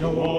Amen.